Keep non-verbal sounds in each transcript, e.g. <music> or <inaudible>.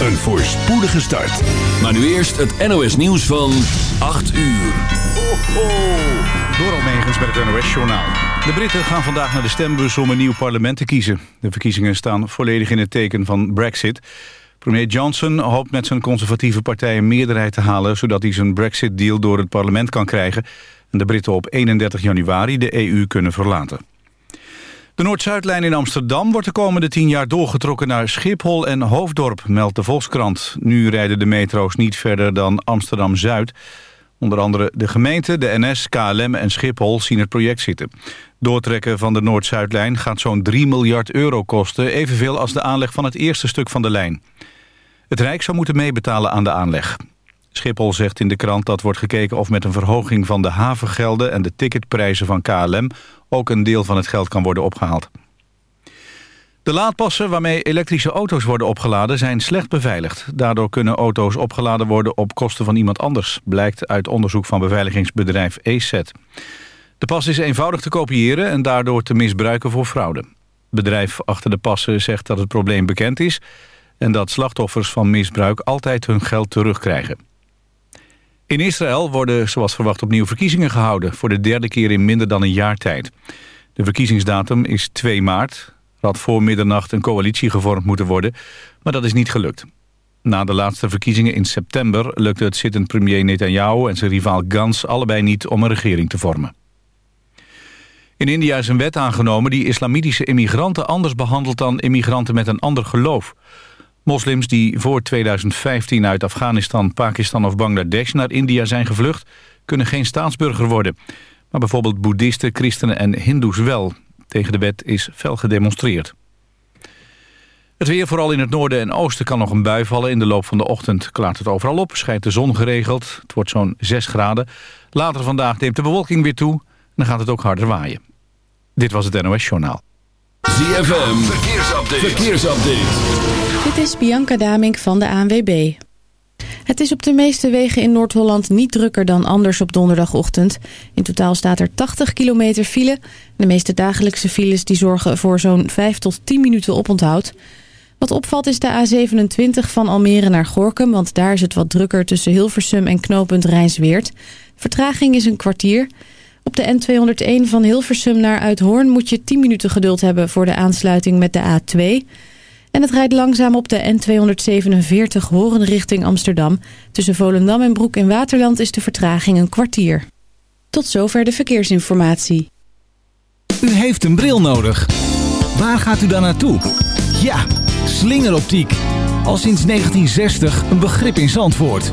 een voorspoedige start. Maar nu eerst het NOS nieuws van 8 uur. Ho, ho. Door Almegens met het NOS-journaal. De Britten gaan vandaag naar de stembus om een nieuw parlement te kiezen. De verkiezingen staan volledig in het teken van Brexit. Premier Johnson hoopt met zijn conservatieve partij een meerderheid te halen... zodat hij zijn Brexit-deal door het parlement kan krijgen... en de Britten op 31 januari de EU kunnen verlaten. De Noord-Zuidlijn in Amsterdam wordt de komende tien jaar doorgetrokken naar Schiphol en Hoofddorp, meldt de Volkskrant. Nu rijden de metro's niet verder dan Amsterdam-Zuid. Onder andere de gemeente, de NS, KLM en Schiphol zien het project zitten. Doortrekken van de Noord-Zuidlijn gaat zo'n 3 miljard euro kosten... evenveel als de aanleg van het eerste stuk van de lijn. Het Rijk zou moeten meebetalen aan de aanleg. Schiphol zegt in de krant dat wordt gekeken of met een verhoging van de havengelden... en de ticketprijzen van KLM ook een deel van het geld kan worden opgehaald. De laadpassen waarmee elektrische auto's worden opgeladen zijn slecht beveiligd. Daardoor kunnen auto's opgeladen worden op kosten van iemand anders... blijkt uit onderzoek van beveiligingsbedrijf ESET. De pas is eenvoudig te kopiëren en daardoor te misbruiken voor fraude. Het bedrijf achter de passen zegt dat het probleem bekend is... en dat slachtoffers van misbruik altijd hun geld terugkrijgen. In Israël worden zoals verwacht opnieuw verkiezingen gehouden... voor de derde keer in minder dan een jaar tijd. De verkiezingsdatum is 2 maart. Er had voor middernacht een coalitie gevormd moeten worden... maar dat is niet gelukt. Na de laatste verkiezingen in september lukte het zittend premier Netanyahu... en zijn rivaal Gans allebei niet om een regering te vormen. In India is een wet aangenomen die islamitische immigranten anders behandelt... dan immigranten met een ander geloof... Moslims die voor 2015 uit Afghanistan, Pakistan of Bangladesh naar India zijn gevlucht, kunnen geen staatsburger worden. Maar bijvoorbeeld boeddhisten, christenen en hindoes wel. Tegen de wet is fel gedemonstreerd. Het weer, vooral in het noorden en oosten, kan nog een bui vallen. In de loop van de ochtend klaart het overal op, schijnt de zon geregeld. Het wordt zo'n 6 graden. Later vandaag neemt de bewolking weer toe en dan gaat het ook harder waaien. Dit was het NOS Journaal. ZFM, verkeersupdate. verkeersupdate. Dit is Bianca Damink van de ANWB. Het is op de meeste wegen in Noord-Holland niet drukker dan anders op donderdagochtend. In totaal staat er 80 kilometer file. De meeste dagelijkse files die zorgen voor zo'n 5 tot 10 minuten oponthoud. Wat opvalt is de A27 van Almere naar Gorkum... want daar is het wat drukker tussen Hilversum en knooppunt Rijnsweert. Vertraging is een kwartier... Op de N201 van Hilversum naar Uithoorn moet je 10 minuten geduld hebben voor de aansluiting met de A2. En het rijdt langzaam op de N247 Horen richting Amsterdam. Tussen Volendam en Broek in Waterland is de vertraging een kwartier. Tot zover de verkeersinformatie. U heeft een bril nodig. Waar gaat u dan naartoe? Ja, slingeroptiek. Al sinds 1960 een begrip in Zandvoort.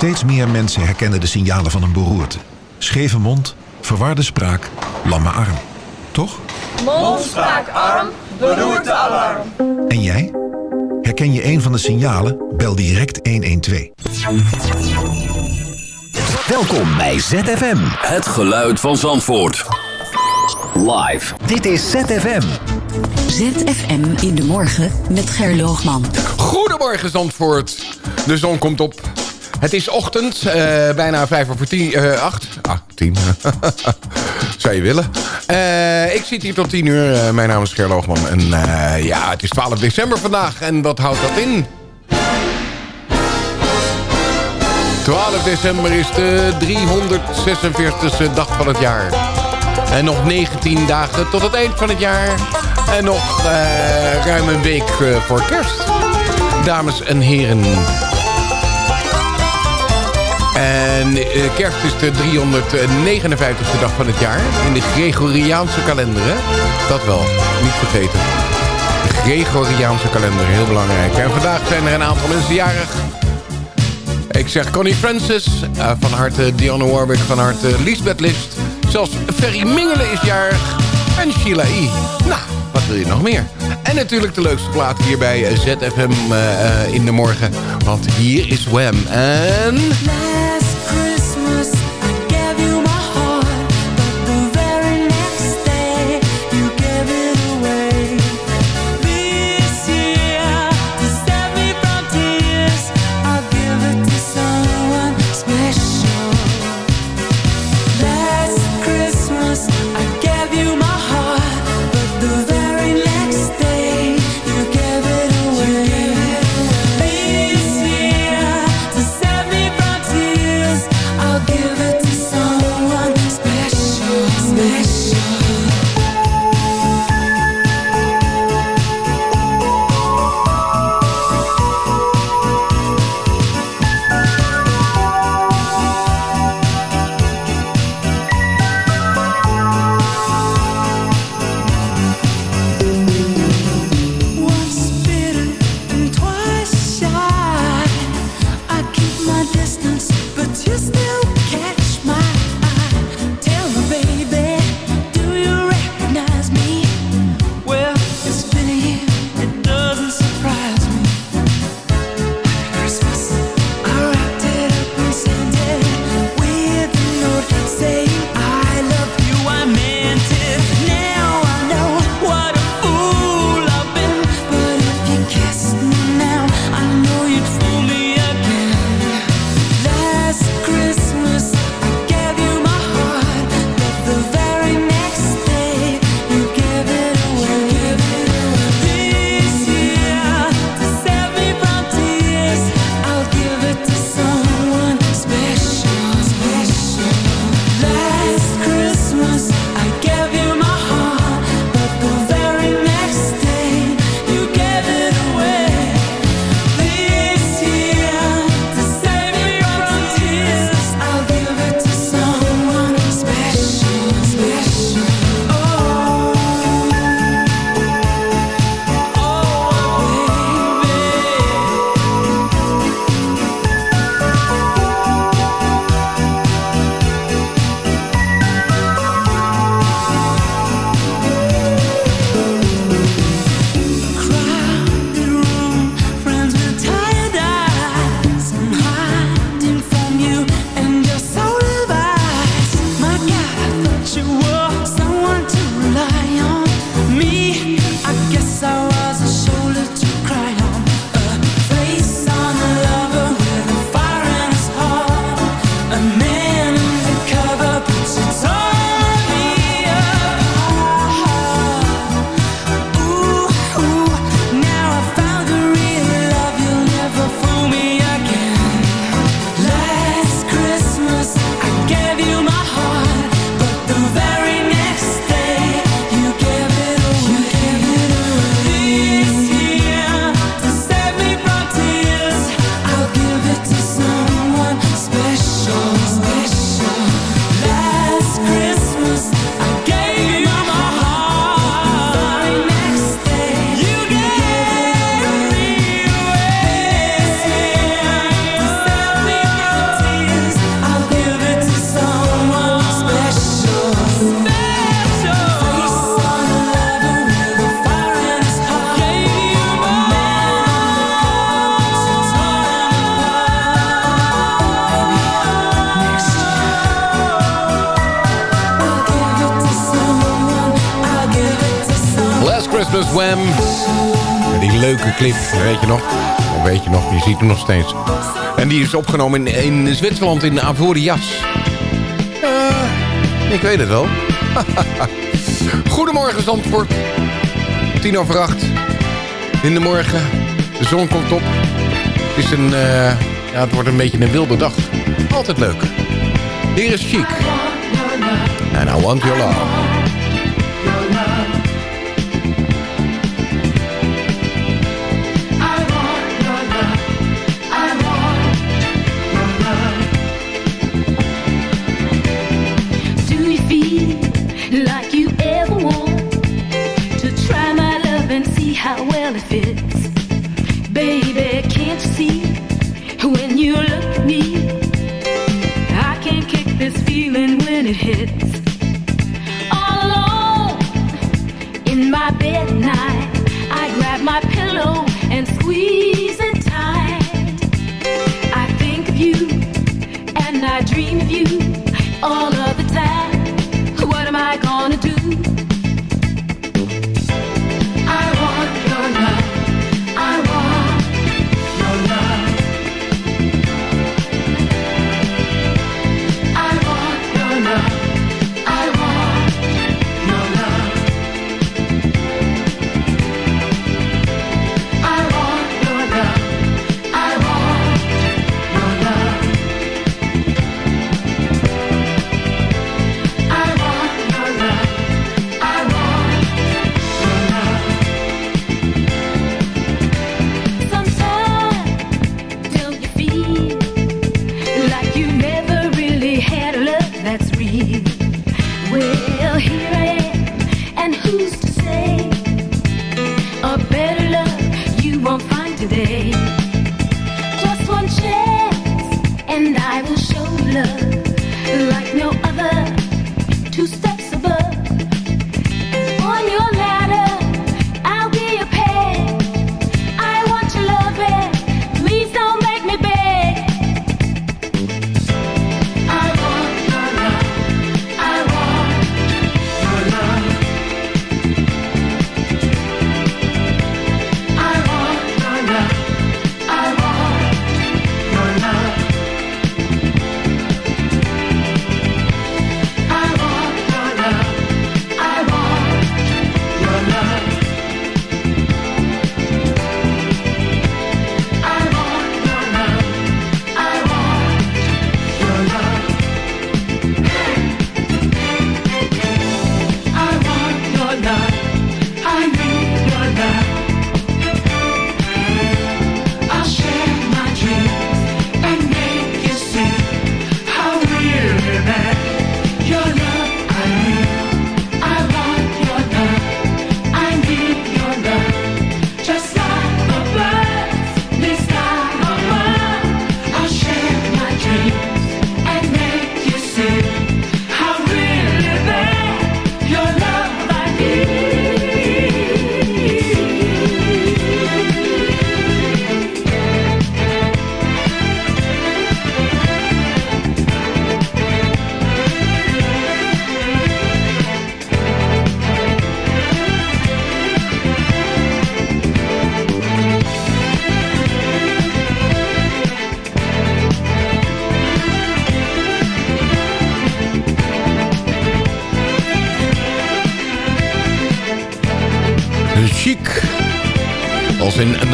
Steeds meer mensen herkennen de signalen van een beroerte. Scheve mond, verwarde spraak, lamme arm. Toch? Mond, spraak, arm, beroerte, alarm. En jij? Herken je een van de signalen? Bel direct 112. Welkom bij ZFM. Het geluid van Zandvoort. Live. Dit is ZFM. ZFM in de morgen met Gerloogman. Goedemorgen Zandvoort. De zon komt op. Het is ochtend, uh, bijna vijf over tien, uh, acht. Ah, tien. <laughs> Zou je willen. Uh, ik zit hier tot 10 uur. Mijn naam is Ger Loogman. En ja, het is 12 december vandaag. En wat houdt dat in? 12 december is de 346e dag van het jaar. En nog 19 dagen tot het eind van het jaar. En nog ruim een week voor kerst. Dames en heren. En uh, kerst is de 359e dag van het jaar. In de Gregoriaanse kalender, hè? Dat wel, niet vergeten. De Gregoriaanse kalender, heel belangrijk. En vandaag zijn er een aantal mensen jarig. Ik zeg Connie Francis, uh, van harte Dionne Warwick, van harte Lisbeth List. Zelfs Ferry Mingelen is jarig. En Sheila E. Nou, wat wil je nog meer? En natuurlijk de leukste plaat hier bij ZFM uh, in de morgen. Want hier is Wham. En... clip, weet je nog? Weet je nog, je ziet hem nog steeds. En die is opgenomen in, in Zwitserland in Avoriaz. Uh, ik weet het wel. <laughs> Goedemorgen Zandvoort. Tien over acht. In de morgen. De zon komt op. Is een, uh, ja, het wordt een beetje een wilde dag. Altijd leuk. Hier is Chic. And I want your love.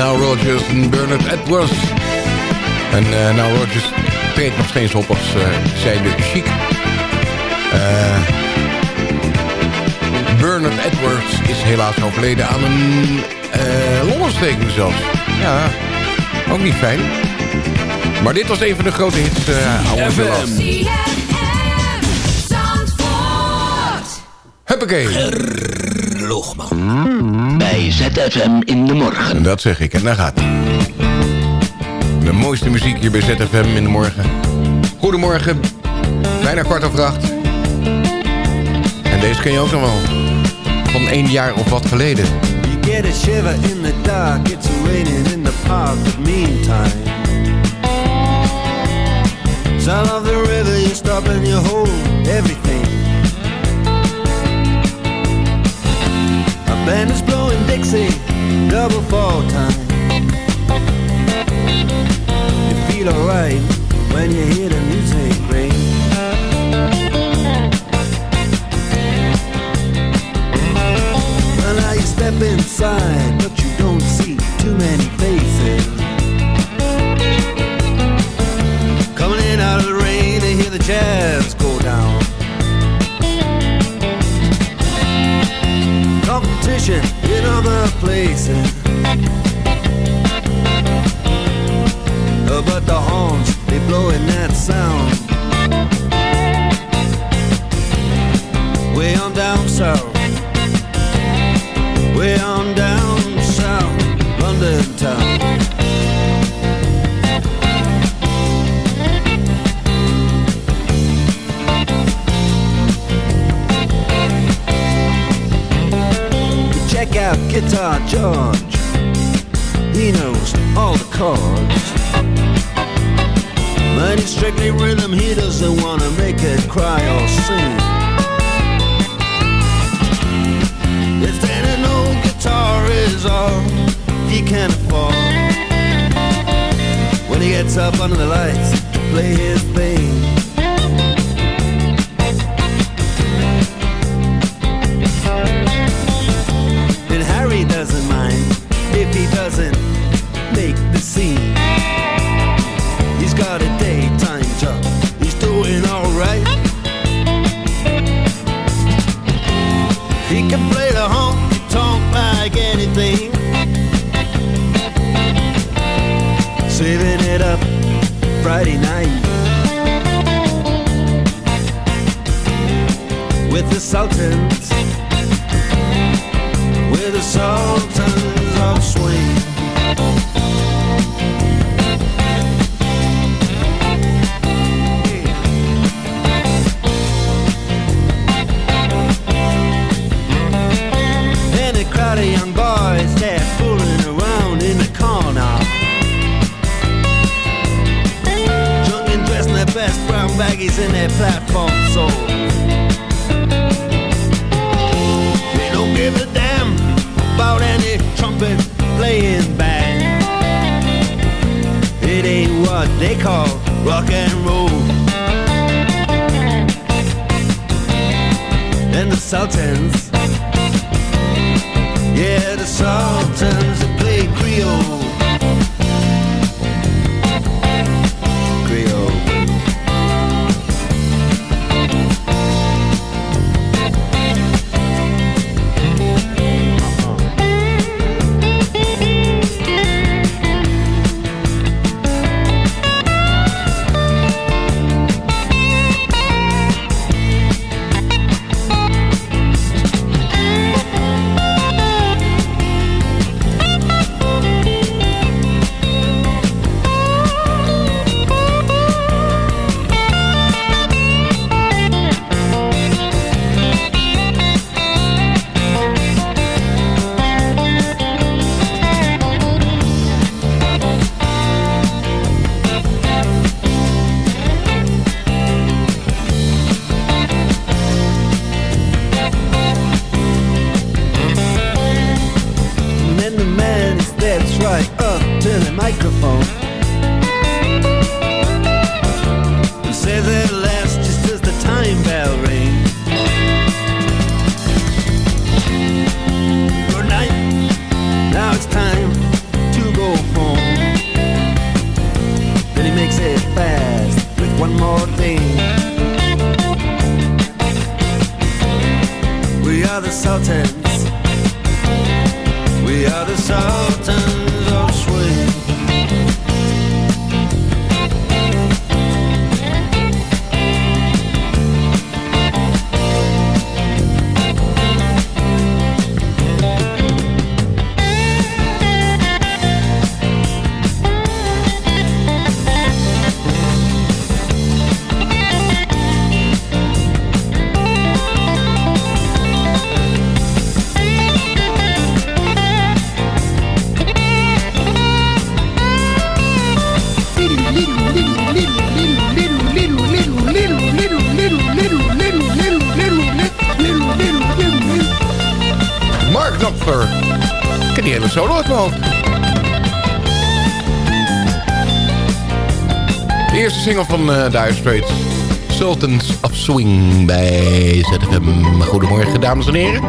Now Rogers en Bernard Edwards. En uh, Now Rogers treedt nog steeds op als uh, zijde chic. Uh, Bernard Edwards is helaas overleden aan een uh, longontsteking zelfs. Ja, ook niet fijn. Maar dit was een van de grote hits. Uh, FM. Huppakee. Logman. Bij ZFM in de morgen. Dat zeg ik en daar gaat hij. De mooiste muziek hier bij ZFM in de morgen. Goedemorgen, bijna kwart over acht. En deze ken je ook nog wel. Van één jaar of wat geleden. You get a shiver in the dark, it's raining in the park, but meantime. Sound of the river, you stop and you hold everything. Band is blowing Dixie, double fall time. You feel alright when you hear the music ring. When I step inside van uh, Dire. Sultans of Swing bij ZFM. Goedemorgen, dames en heren.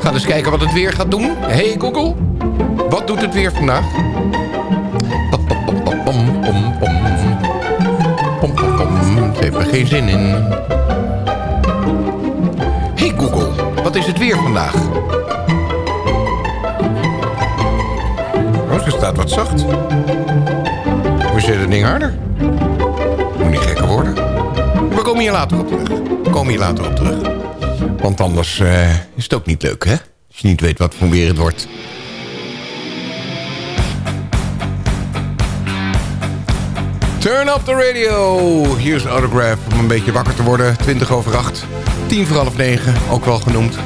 Ga eens kijken wat het weer gaat doen. Hey Google, wat doet het weer vandaag? Pom, pom, heeft er geen zin in. Hey Google, wat is het weer vandaag? Oh, ze staat wat zacht. Hoe zit het ding harder? Komen hier later op terug. Komen hier later op terug. Want anders eh, is het ook niet leuk, hè? Als je niet weet wat voor weer het wordt. Turn up the radio. Hier is Autograph om een beetje wakker te worden. 20 over 8. 10 voor half 9, ook wel genoemd.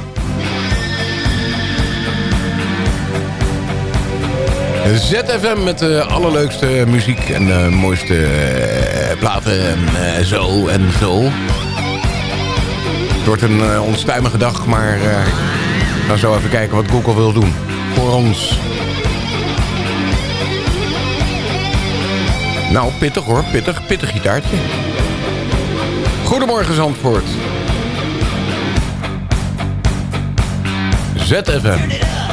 ZFM met de allerleukste muziek en de mooiste eh, platen en eh, zo en zo. Het wordt een uh, onstuimige dag, maar uh, dan zo even kijken wat Google wil doen. Voor ons. Nou, pittig hoor. Pittig, pittig gitaartje. Goedemorgen Zandvoort. ZFM.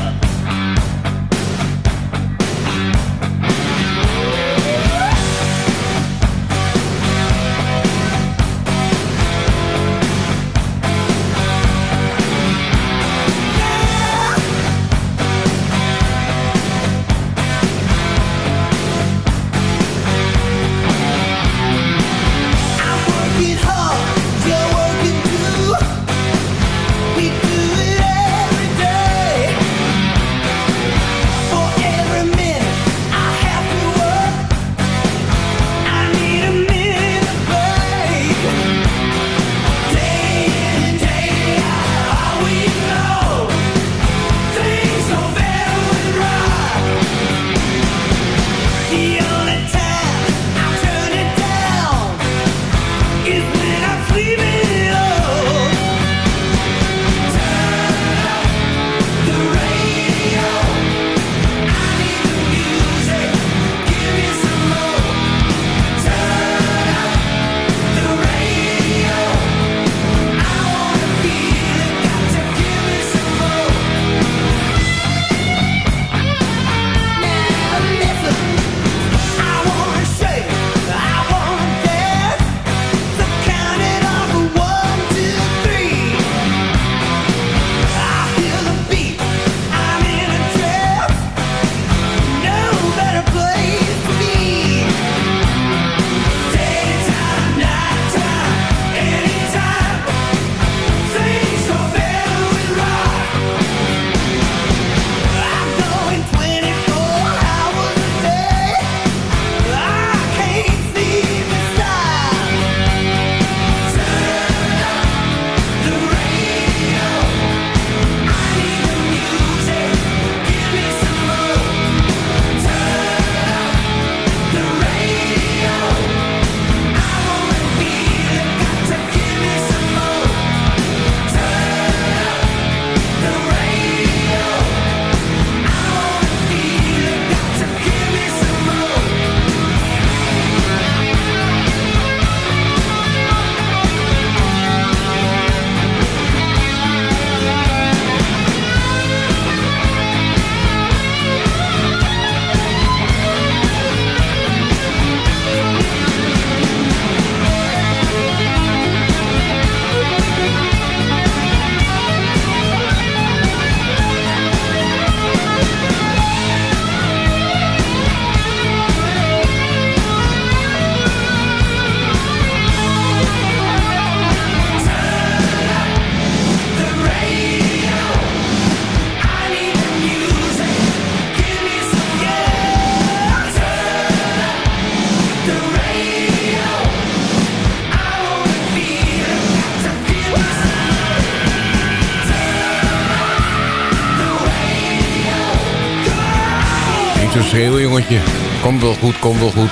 Schreeuwen, jongetje. Komt wel goed, komt wel goed.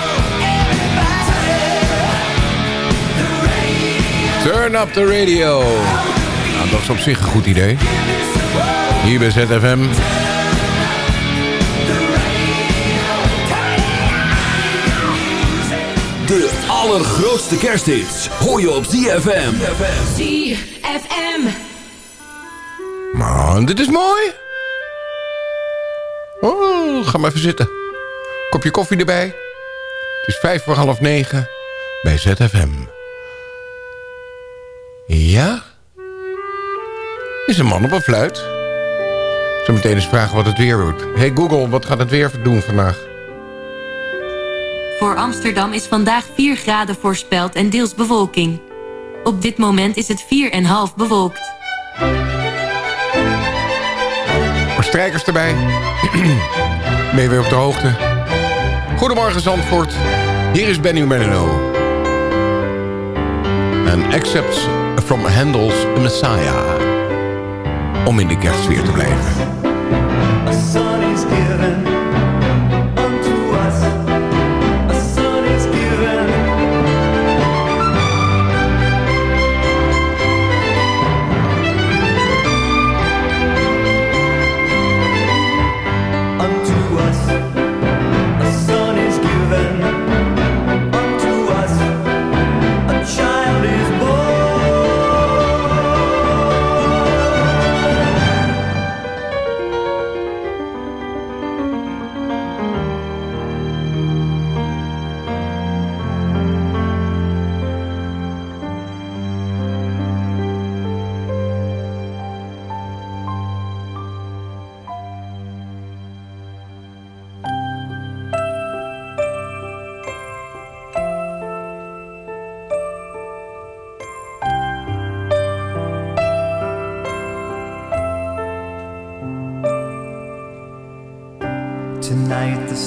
Turn up the radio. Nou, dat is op zich een goed idee. Hier bij ZFM. De allergrootste kersthits hoor je op ZFM. ZFM. Man, dit is mooi. Oh, ga maar even zitten. Kopje koffie erbij. Het is vijf voor half negen bij ZFM. Ja? Is een man op een fluit. Zometeen eens vragen wat het weer doet. Hey Google, wat gaat het weer doen vandaag? Voor Amsterdam is vandaag 4 graden voorspeld en deels bewolking. Op dit moment is het 4,5 bewolkt. Strijkers erbij. <clears throat> je weer op de hoogte? Goedemorgen Zandvoort. Hier is Benny Melino. En Accepts from Handel's Messiah. Om in de kerstsfeer te blijven.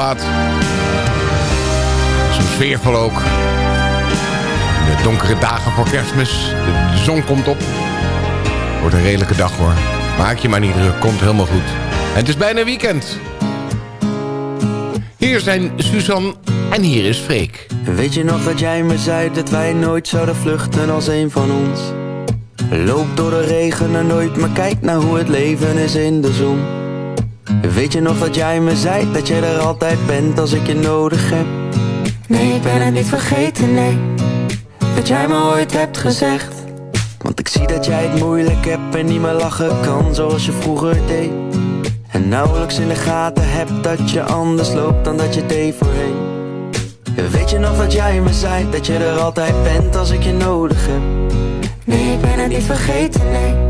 Plaat. Zo'n sfeervol ook. De donkere dagen voor kerstmis. De zon komt op. Wordt een redelijke dag hoor. Maak je maar niet druk, komt helemaal goed. En het is bijna weekend. Hier zijn Suzanne en hier is Freek. Weet je nog dat jij me zei dat wij nooit zouden vluchten als een van ons? Loop door de regen en nooit, maar kijk naar hoe het leven is in de zon. Weet je nog dat jij me zei dat jij er altijd bent als ik je nodig heb? Nee, ik ben het niet vergeten, nee. Dat jij me ooit hebt gezegd. Want ik zie dat jij het moeilijk hebt en niet meer lachen kan zoals je vroeger deed. En nauwelijks in de gaten hebt dat je anders loopt dan dat je deed voorheen. Weet je nog dat jij me zei dat je er altijd bent als ik je nodig heb? Nee, ik ben het niet vergeten, nee.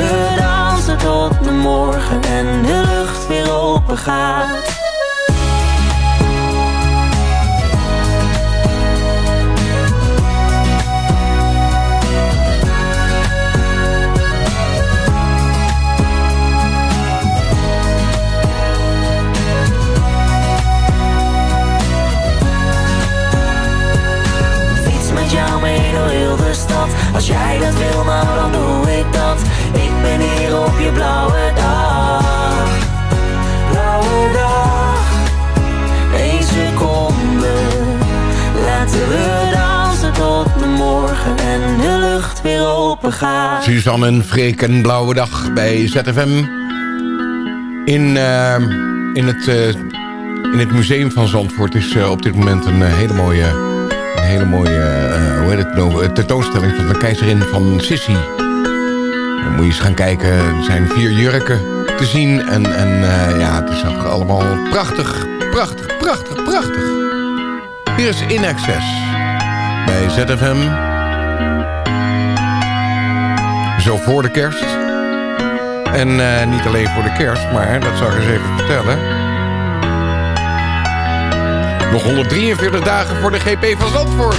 We dansen tot de morgen en de lucht weer open gaat. Als jij dat wil, nou dan doe ik dat. Op je blauwe dag. Blauwe dag, één seconde. Laten we dansen tot de morgen en de lucht weer open gaat. Suzanne en Freek, een blauwe dag bij ZFM. In, eh, in, het, eh, in het museum van Zandvoort is eh, op dit moment een eh, hele mooie, een hele mooie hoe heet het nou, tentoonstelling van de keizerin van Sissi. Dan moet je eens gaan kijken. Er zijn vier jurken te zien. En, en eh, ja, het is allemaal prachtig, prachtig, prachtig, prachtig. Hier is In Access bij ZFM. Zo voor de kerst. En eh, niet alleen voor de kerst, maar dat zal ik eens even vertellen. Nog 143 dagen voor de GP van Zandvoort.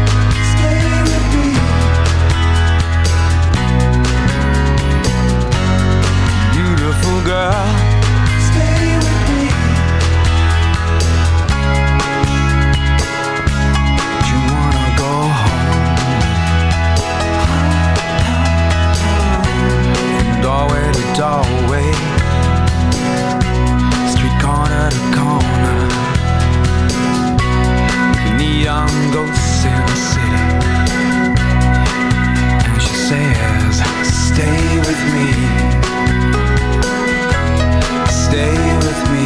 beautiful girl. Stay with me. Do You wanna go home. From doorway to doorway, street corner to corner, neon ghosts in the city. And she says, Stay with me. Stay with me.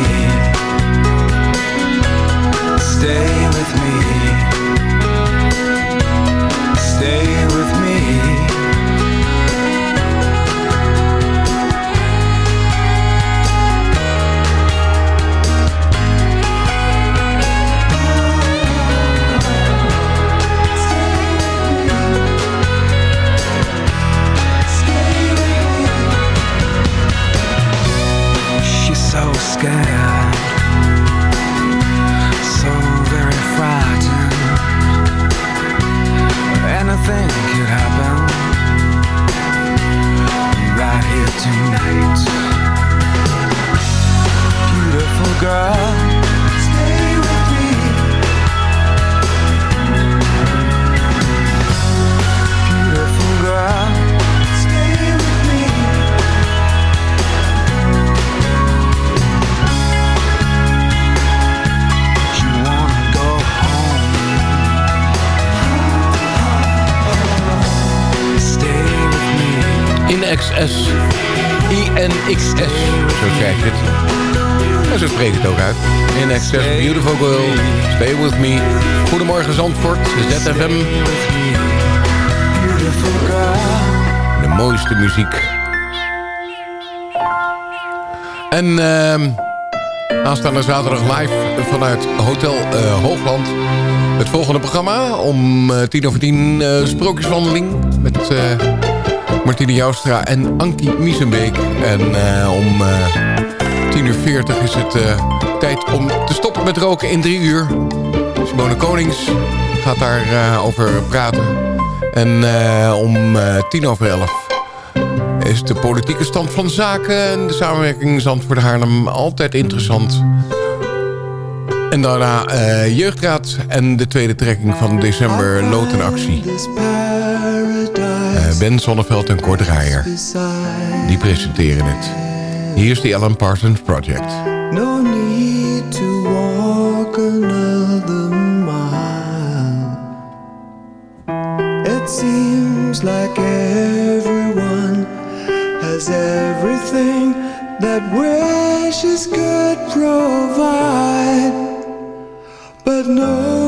So very frightened. Anything could happen right here tonight. Beautiful girl, me. In XS. INXS. Zo krijg je het. En zo spreek ik het ook uit. In XS. Beautiful girl. Stay with me. Goedemorgen Zandvoort. ZFM. De mooiste muziek. En ehm aanstaande zaterdag live vanuit Hotel eh, Hoogland. Het volgende programma om eh, tien over tien eh, Sprookjeswandeling met eh Martine Joustra en Ankie Miesenbeek. En eh, om eh 10 uur 40 is het eh, tijd om te stoppen met roken in drie uur. Simone Konings gaat daarover over praten. En eh, om eh, tien over elf is de politieke stand van zaken... en de samenwerking Zandvoort-Haarlem altijd interessant. En daarna eh, Jeugdraad en de tweede trekking van december Lotenactie. Ben Zonneveld en Kort Draaier. Die presenteren het. Hier is de Alan Parsons Project. No need to walk another mile. It seems like everyone has everything that wishes could provide, but no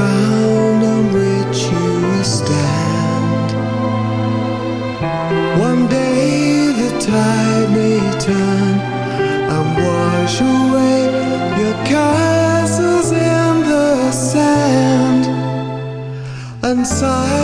ground on which you stand. One day the tide may turn and wash away your castles in the sand, and silence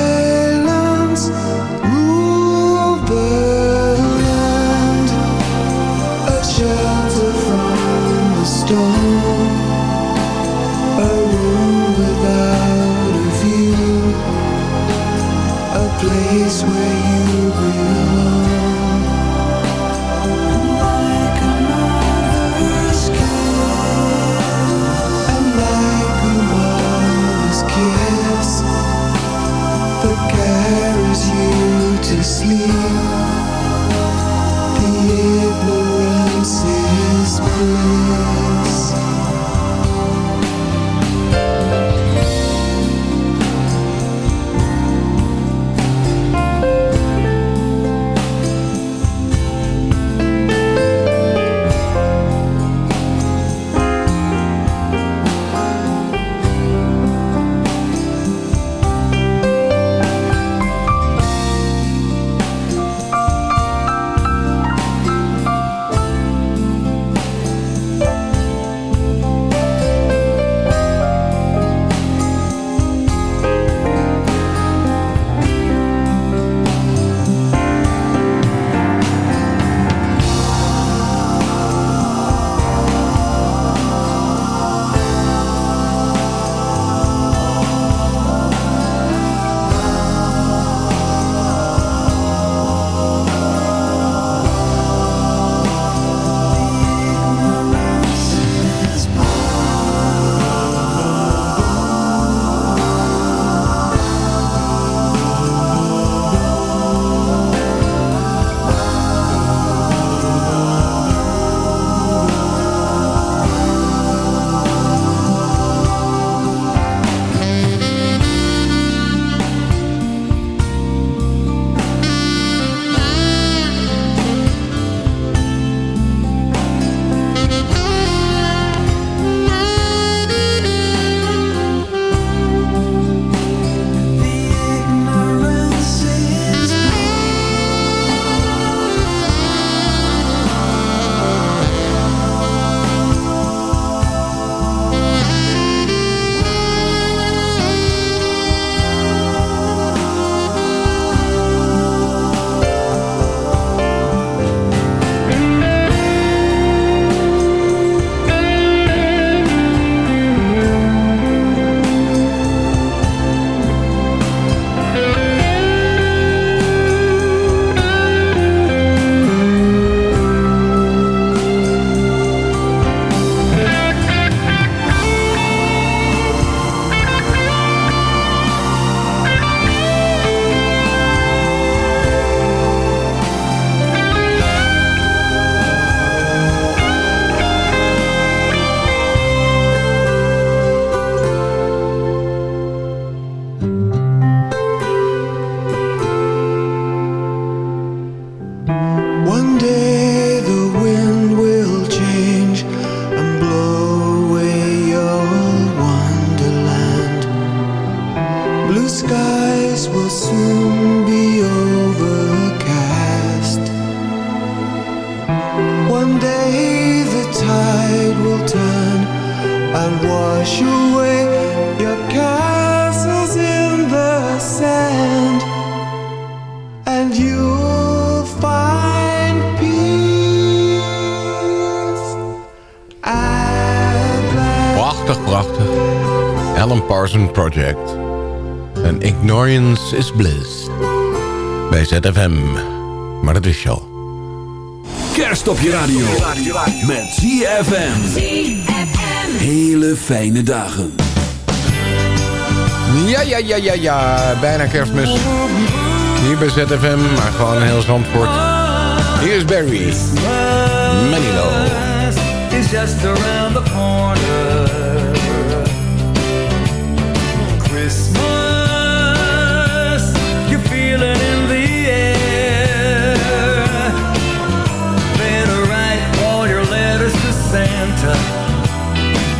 skies will soon be overcast. One day the tide will turn and wash away your castles in the sand, and you'll find peace. Prachtig, prachtig. Project. Ignorance is bliss. Bij ZFM. Maar dat is je al. Kerst op je radio. Met ZFM. Hele fijne dagen. Ja, ja, ja, ja, ja. Bijna kerstmis. Hier bij ZFM, maar gewoon heel Zandvoort. Hier is Barry. Manilow. is just around the corner.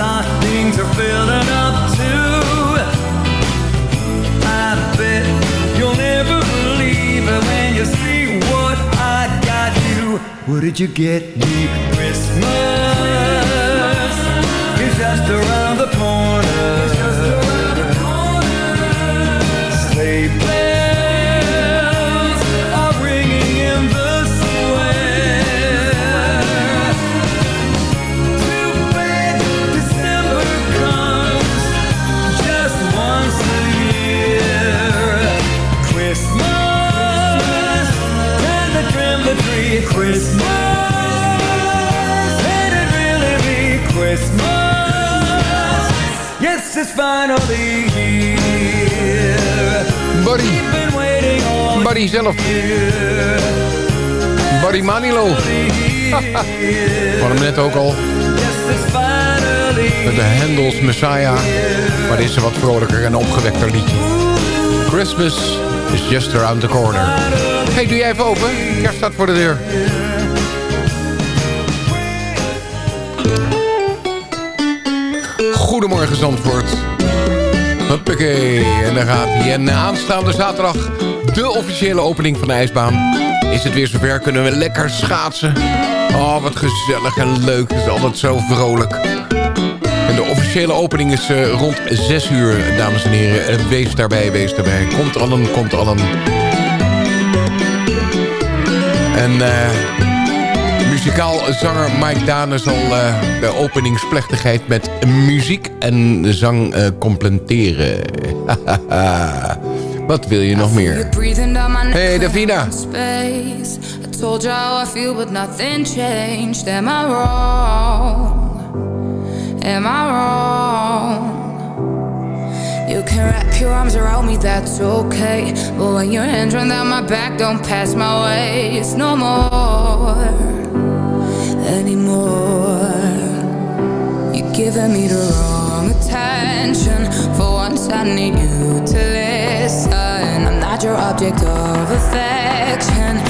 Stockings are filling up too. I bet you'll never believe it when you see what I got you. What did you get me? Christmas is just around finally here. Buddy. Buddy zelf. Buddy Manilow. We hadden hem net ook al. Met de Handels Messiah. Maar dit is een wat vrolijker en opgewekter liedje. Christmas is just around the corner. Hey, doe jij even open? Kerst staat voor de deur. Goedemorgen Zandvoort. Huppakee, en daar gaat hij. En aanstaande zaterdag de officiële opening van de ijsbaan. Is het weer zover, kunnen we lekker schaatsen. Oh, wat gezellig en leuk. Het is altijd zo vrolijk. En de officiële opening is eh, rond 6 uur, dames en heren. Wees daarbij, wees daarbij. Komt allen, komt allen. En eh, muzikaal zanger Mike Dane zal eh, de openingsplechtigheid met muziek en zang eh, completeren. <laughs> Wat wil je nog meer? Hey Davina. I told you how I feel, but nothing changed. Am I wrong? Am I wrong? You can wrap your arms around me, that's okay. But when your hands run down my back, don't pass my way. It's no more anymore. You're giving me the wrong attention. For once, I need you to listen. I'm not your object of affection.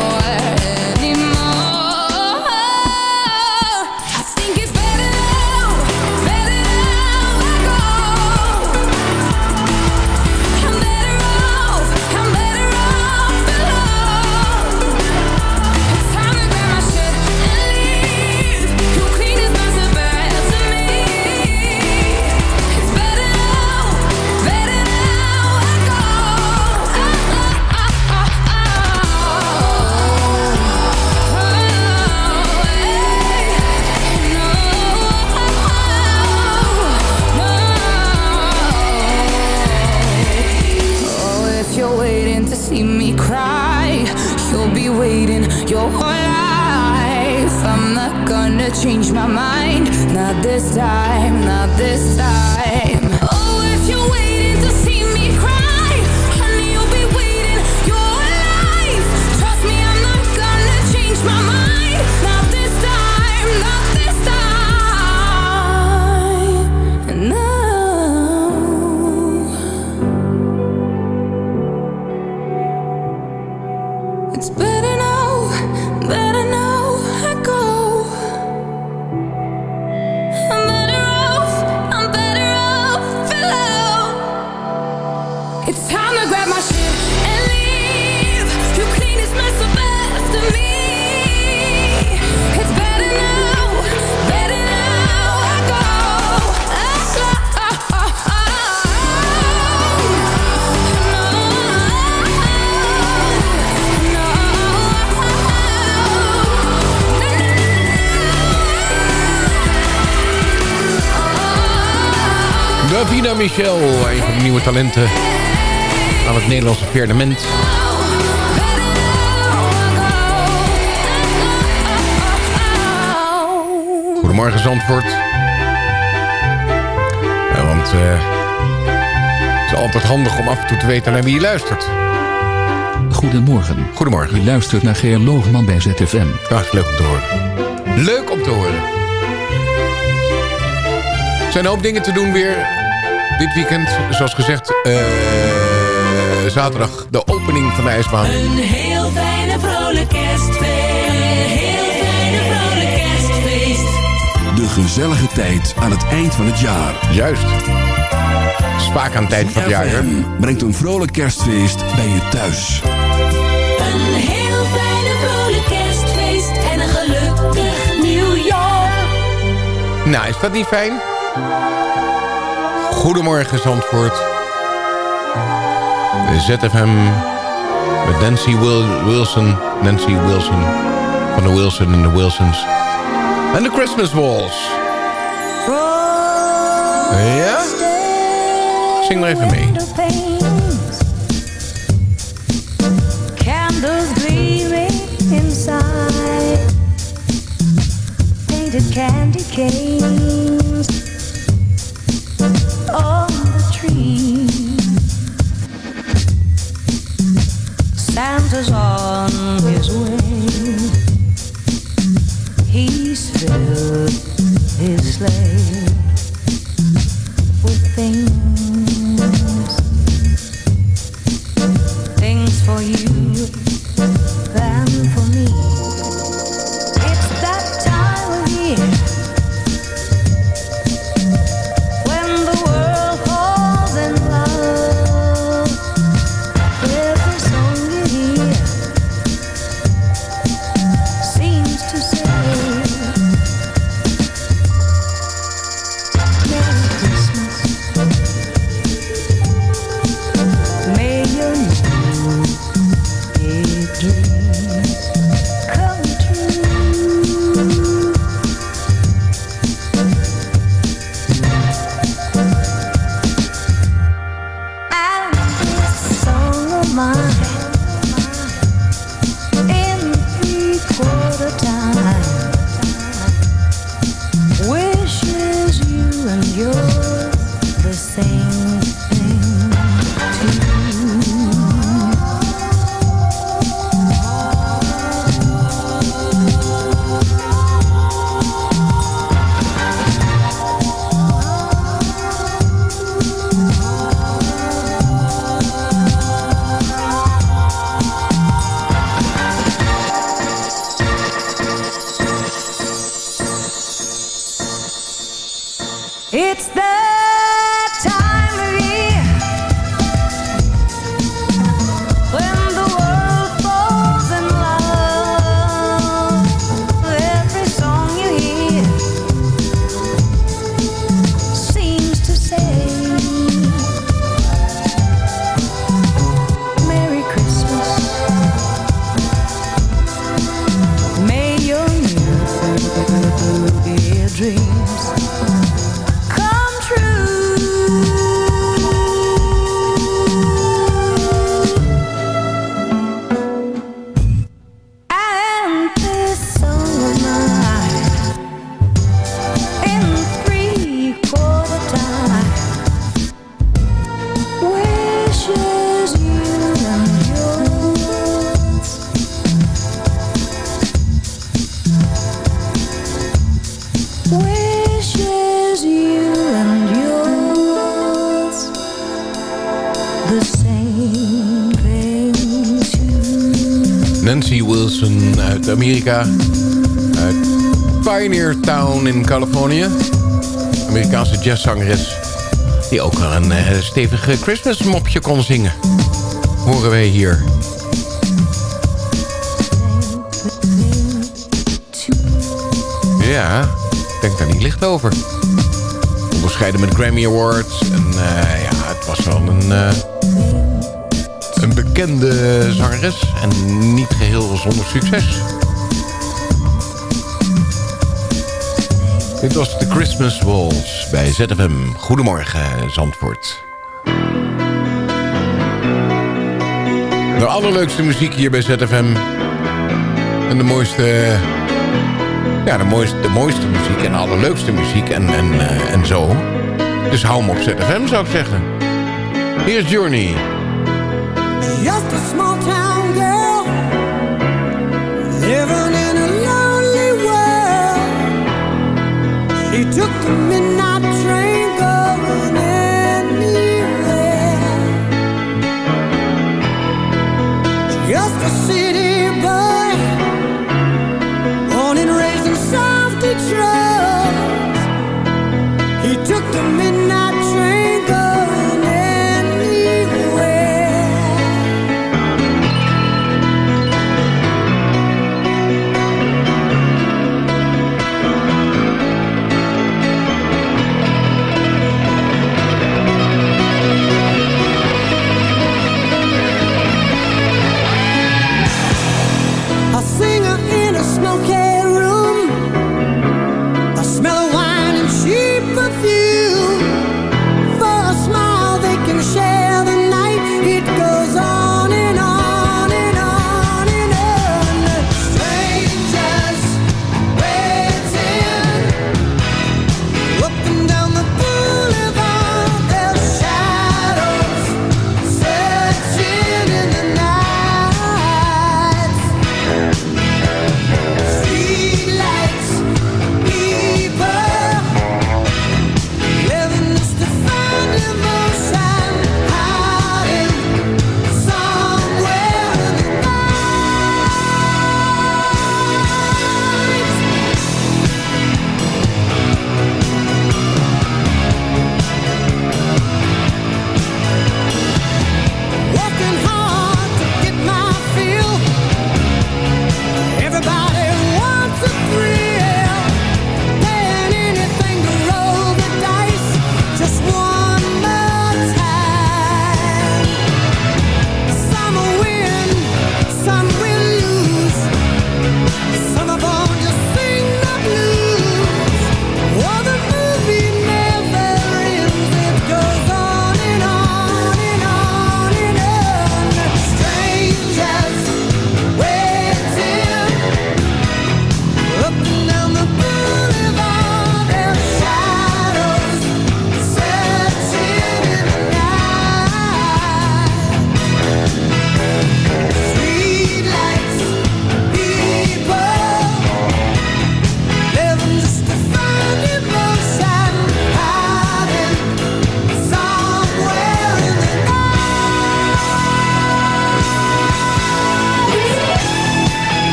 Michel, een van de nieuwe talenten aan het Nederlandse firmament. Goedemorgen Zandvoort. Ja, want eh, het is altijd handig om af en toe te weten naar wie je luistert. Goedemorgen. Goedemorgen. U luistert naar Geer Loogman bij ZFM. Is leuk om te horen. Leuk om te horen. Er zijn een hoop dingen te doen weer dit weekend. Zoals gezegd, eh, zaterdag de opening van de ijsbaan. Een heel fijne vrolijk kerstfeest. Een heel fijne vrolijk kerstfeest. De gezellige tijd aan het eind van het jaar. Juist. Spaak aan het eind van het jaar. hè? Brengt een vrolijk kerstfeest bij je thuis. Een heel fijne vrolijk kerstfeest. En een gelukkig nieuwjaar. Nou, is dat niet fijn? Goedemorgen Zandvoort. ZFM met Nancy Wil- Wilson. Nancy Wilson. Van de Wilson en de Wilsons. En de Christmas Walls. Ja? Zing maar even mee. Candles gleaming inside Painted candy canes uit Amerika. Uit Pioneer Town in Californië. Amerikaanse jazzzangeres. Die ook een uh, stevig Christmas mopje kon zingen. Horen wij hier. Ja, denk daar niet licht over. Onderscheiden met Grammy Awards. En uh, ja, het was wel een, uh, een bekende zangeres. En niet geheel zonder succes. Dit was de Christmas Walls bij ZFM. Goedemorgen, Zandvoort. De allerleukste muziek hier bij ZFM. En de mooiste... Ja, de mooiste, de mooiste muziek en de allerleukste muziek en, en, uh, en zo. Dus hou hem op ZFM, zou ik zeggen. Hier is Journey. minute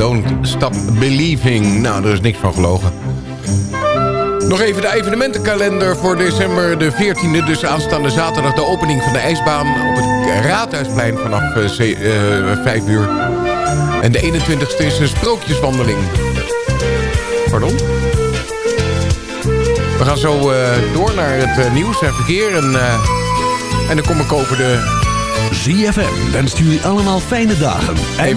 Don't Stop Believing. Nou, er is niks van gelogen. Nog even de evenementenkalender voor december de 14e. Dus aanstaande zaterdag de opening van de ijsbaan op het Raadhuisplein vanaf eh, ze- eh, 5 uur. En de 21ste is een sprookjeswandeling. Pardon? We gaan zo eh, door naar het eh, nieuws en verkeer. En, eh, en dan kom ik over de... ZFM wenst jullie allemaal fijne dagen. En...